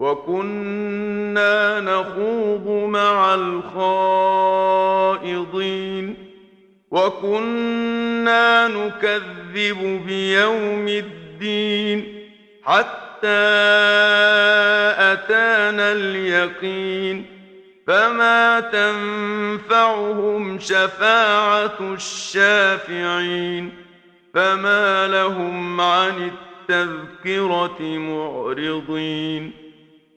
وكنا نخوض مع الخائضين وكنا نكذب بيوم الدين حتى أتانا اليقين فما تنفعهم شفاعة الشافعين فما لهم عن التذكرة معرضين